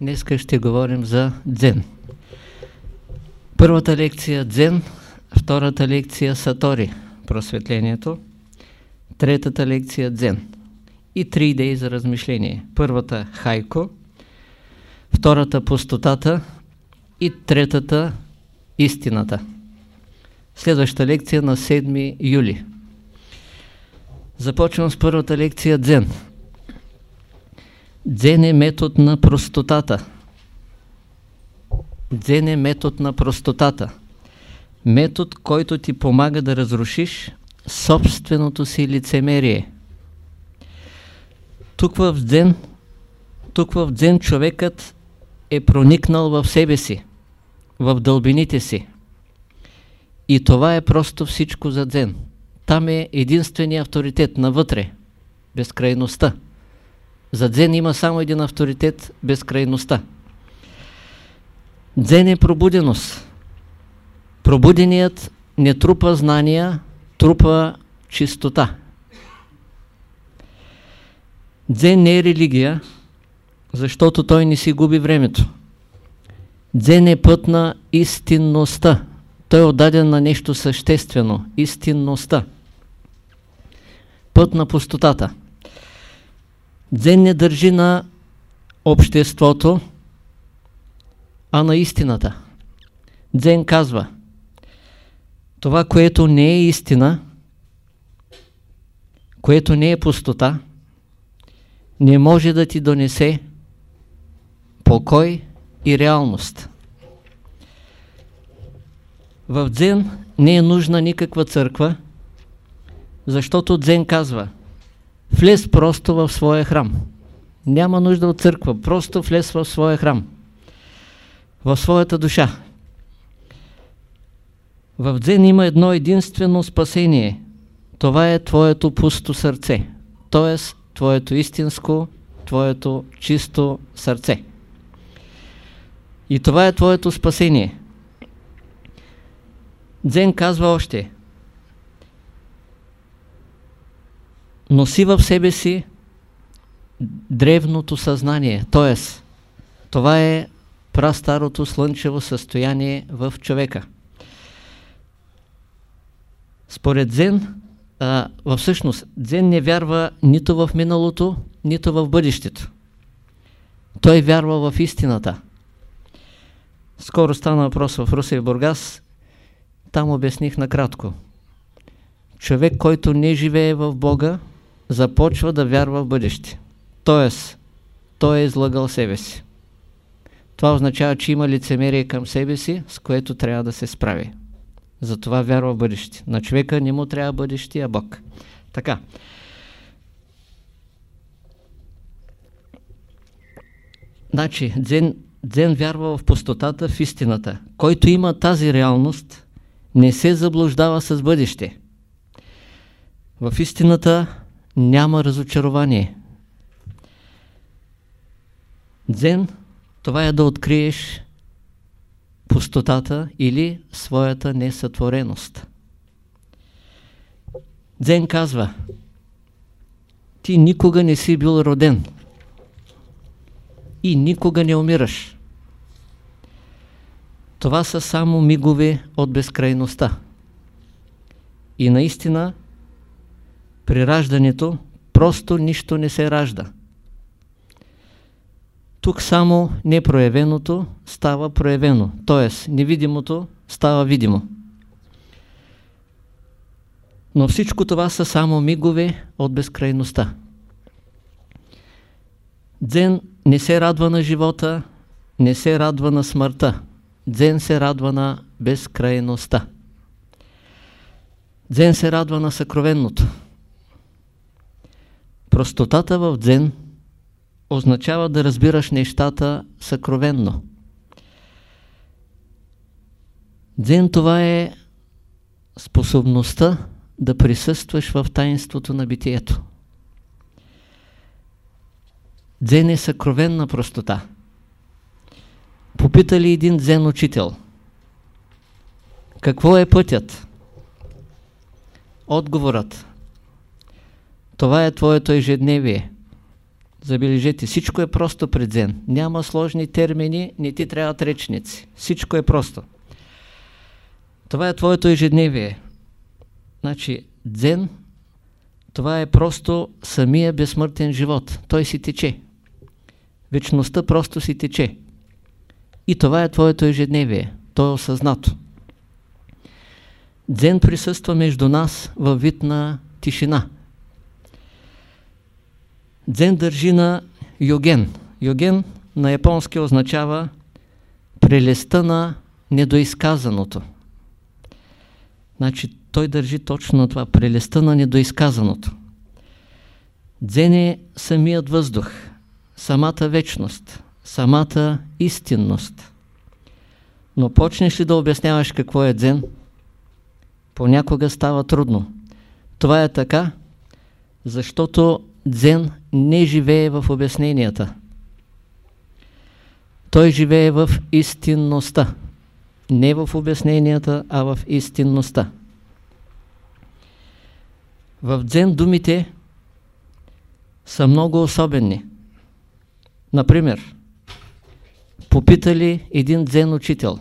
Днес ще говорим за дзен. Първата лекция дзен, втората лекция сатори, просветлението, третата лекция дзен и три идеи за размишление. Първата хайко, втората пустотата и третата истината. Следваща лекция на 7 юли. Започвам с първата лекция дзен. Дзен е метод на простотата. Дзен е метод на простотата. Метод, който ти помага да разрушиш собственото си лицемерие. Тук в дзен, тук в дзен човекът е проникнал в себе си, в дълбините си. И това е просто всичко за дзен. Там е единствения авторитет навътре, безкрайността. За дзен има само един авторитет – безкрайността. Дзен е пробуденост. Пробуденият не трупа знания, трупа чистота. Дзен не е религия, защото той не си губи времето. Дзен е път на истинността. Той е отдаден на нещо съществено – истинността. Път на пустотата. Дзен не държи на обществото, а на истината. Дзен казва, това, което не е истина, което не е пустота, не може да ти донесе покой и реалност. В Дзен не е нужна никаква църква, защото Дзен казва влез просто в своя храм. Няма нужда от църква, просто влез в своя храм. В своята душа. В Дзен има едно единствено спасение. Това е твоето пусто сърце. т.е. твоето истинско, твоето чисто сърце. И това е твоето спасение. Дзен казва още носи в себе си древното съзнание, т.е. това е прастарото слънчево състояние в човека. Според Дзен, а, всъщност, Дзен не вярва нито в миналото, нито в бъдещето. Той вярва в истината. Скоро стана въпрос в Русия и Бургас, там обясних накратко. Човек, който не живее в Бога, започва да вярва в бъдеще. Тоест, той е излагал себе си. Това означава, че има лицемерие към себе си, с което трябва да се справи. Затова вярва в бъдеще. На човека не му трябва бъдеще, а Бог. Така. Значи, дзен, дзен вярва в пустотата, в истината. Който има тази реалност, не се заблуждава с бъдеще. В истината няма разочарование. Дзен, това е да откриеш пустотата или своята несътвореност. Дзен казва, ти никога не си бил роден и никога не умираш. Това са само мигове от безкрайността. И наистина при раждането просто нищо не се ражда. Тук само непроявеното става проявено, т.е. невидимото става видимо. Но всичко това са само мигове от безкрайността. Дзен не се радва на живота, не се радва на смъртта. Дзен се радва на безкрайността. Дзен се радва на съкровенното. Простотата в дзен означава да разбираш нещата съкровенно. Дзен това е способността да присъстваш в таинството на битието. Дзен е съкровенна простота. Попита ли един дзен учител? Какво е пътят? Отговорът. Това е твоето ежедневие. Забележете, всичко е просто пред дзен. Няма сложни термини, не ти трябват речници. Всичко е просто. Това е твоето ежедневие. Значи, дзен, това е просто самия безсмъртен живот. Той си тече. Вечността просто си тече. И това е твоето ежедневие. То е осъзнато. Дзен присъства между нас във вид на тишина. Дзен държи на йоген. Йоген на японски означава прелеста на недоизказаното. Значи той държи точно на това, прелеста на недоизказаното. Дзен е самият въздух, самата вечност, самата истинност. Но почнеш ли да обясняваш какво е дзен, понякога става трудно. Това е така, защото дзен не живее в обясненията. Той живее в истинността. Не в обясненията, а в истинността. В дзен думите са много особени. Например, попитали един дзен учител.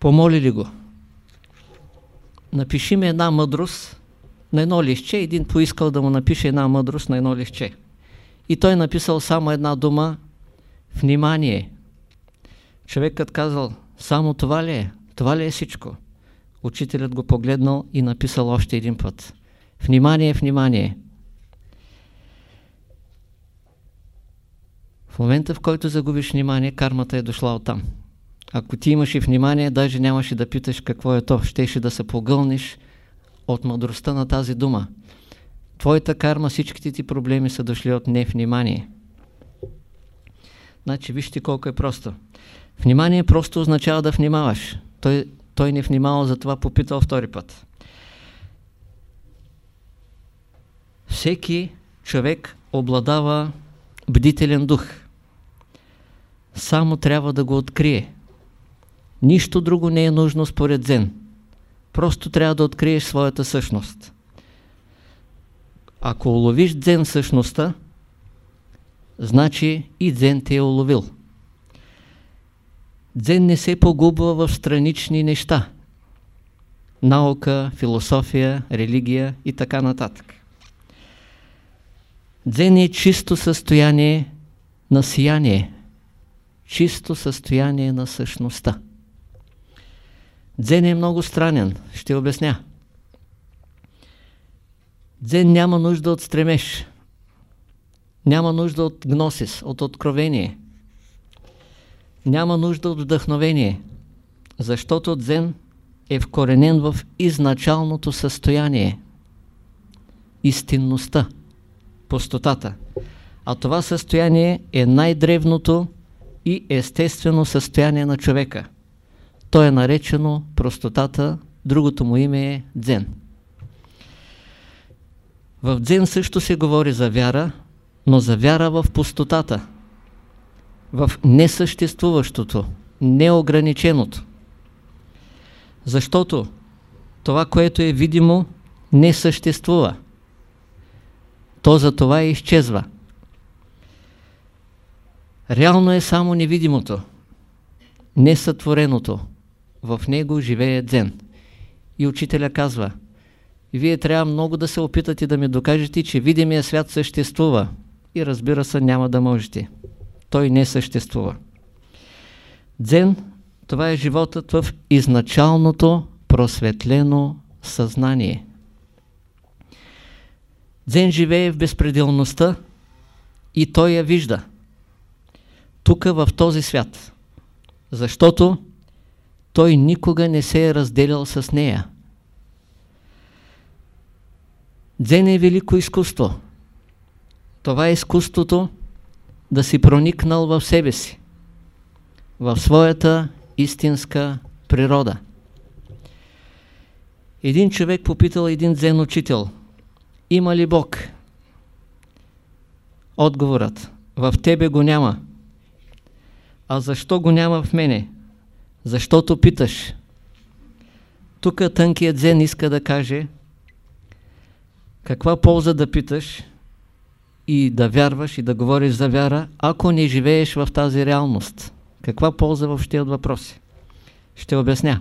Помолили го. Напиши ми една мъдрост на едно лище. Един поискал да му напише една мъдрост на едно лище. И той написал само една дума внимание. Човекът казал, само това ли е? Това ли е всичко? Учителят го погледнал и написал още един път. Внимание, внимание! В момента, в който загубиш внимание, кармата е дошла оттам. Ако ти имаш и внимание, даже нямаше да питаш какво е то. Щеше да се погълниш от мъдростта на тази дума. Твоята карма, всичките ти проблеми са дошли от невнимание. Значи, вижте колко е просто. Внимание просто означава да внимаваш. Той, той не внимавал, затова попитал втори път. Всеки човек обладава бдителен дух. Само трябва да го открие. Нищо друго не е нужно според Зен. Просто трябва да откриеш своята същност. Ако уловиш дзен същността, значи и дзен те е уловил. Дзен не се погубва в странични неща. Наука, философия, религия и така нататък. Дзен е чисто състояние на сияние, чисто състояние на същността. Дзен е много странен, ще обясня. Дзен няма нужда от стремеж, няма нужда от гносис, от откровение, няма нужда от вдъхновение, защото дзен е вкоренен в изначалното състояние, истинността, пустотата. А това състояние е най-древното и естествено състояние на човека. То е наречено простотата, другото му име е дзен. В дзен също се говори за вяра, но за вяра в пустотата, в несъществуващото, неограниченото. Защото това, което е видимо, не съществува. То за това изчезва. Реално е само невидимото, несътвореното, в него живее дзен. И учителя казва, вие трябва много да се опитате да ми докажете, че видимия свят съществува. И разбира се, няма да можете. Той не съществува. Дзен, това е животът в изначалното просветлено съзнание. Дзен живее в безпределността и той я вижда. Тук в този свят. Защото той никога не се е разделял с нея. Дзен е велико изкуство. Това е изкуството да си проникнал в себе си, в своята истинска природа. Един човек попитал един дзен учител, има ли Бог? Отговорът, в тебе го няма. А защо го няма в мене? Защото питаш. Тук тънкият дзен иска да каже, Каква полза да питаш и да вярваш и да говориш за вяра, ако не живееш в тази реалност? Каква полза въобще от въпроси? Ще обясня.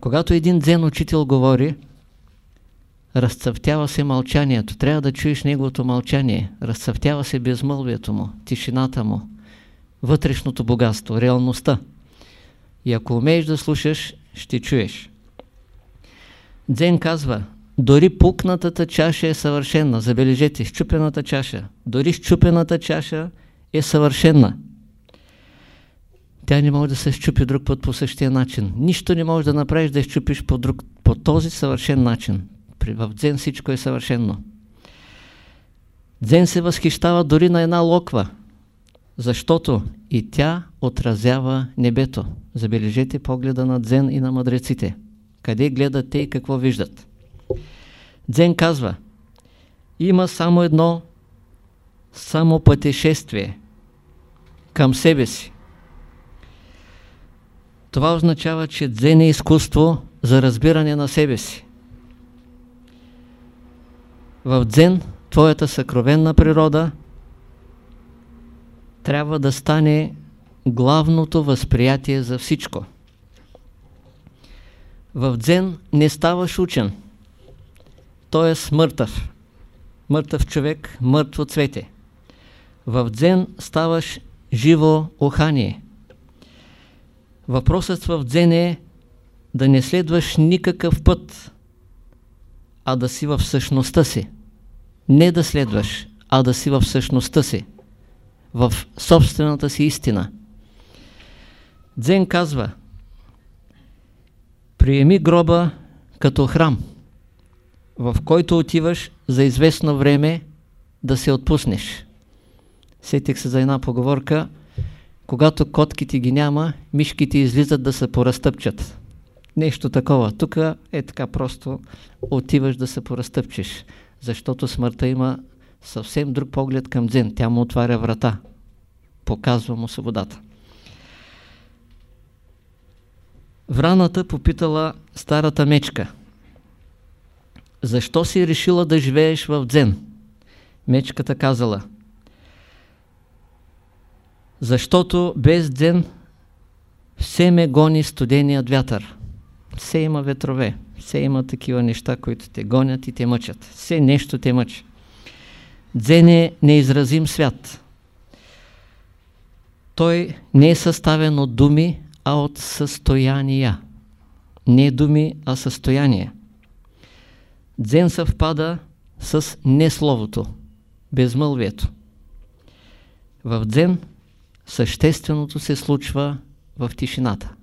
Когато един дзен учител говори, разцъфтява се мълчанието. Трябва да чуеш неговото мълчание. Разцъфтява се безмълвието му, тишината му, вътрешното богатство, реалността. И ако умееш да слушаш, ще чуеш. Дзен казва, дори пукнатата чаша е съвършена. Забележете, щупената чаша. Дори щупената чаша е съвършена. Тя не може да се щупи друг път по същия начин. Нищо не можеш да направиш да щупиш по, друг, по този съвършен начин. В дзен всичко е съвършено. Дзен се възхищава дори на една локва, защото и тя отразява небето. Забележете погледа на дзен и на мъдреците. Къде гледат те и какво виждат? Дзен казва, има само едно само пътешествие към себе си. Това означава, че дзен е изкуство за разбиране на себе си. В дзен твоята съкровенна природа трябва да стане главното възприятие за всичко. В дзен не ставаш учен. Той е смъртъв. Мъртъв човек, мъртво цвете. В дзен ставаш живо ухание. Въпросът в дзен е да не следваш никакъв път, а да си в същността си. Не да следваш, а да си в същността си, в собствената си истина. Дзен казва, приеми гроба като храм, в който отиваш за известно време да се отпуснеш. Сетих се за една поговорка, когато котките ги няма, мишките излизат да се поразтъпчат. Нещо такова. Тук е така просто отиваш да се поразтъпчеш, защото смъртта има съвсем друг поглед към дзен. Тя му отваря врата. Показва му свободата. Враната попитала старата мечка. Защо си решила да живееш в дзен? Мечката казала. Защото без дзен все ме гони студеният вятър. Все има ветрове, все има такива неща, които те гонят и те мъчат. Все нещо те мъчи. Дзен е неизразим свят. Той не е съставен от думи, а от състояния. Не думи, а състояние. Дзен съвпада с несловото, безмълвието. В дзен същественото се случва в тишината.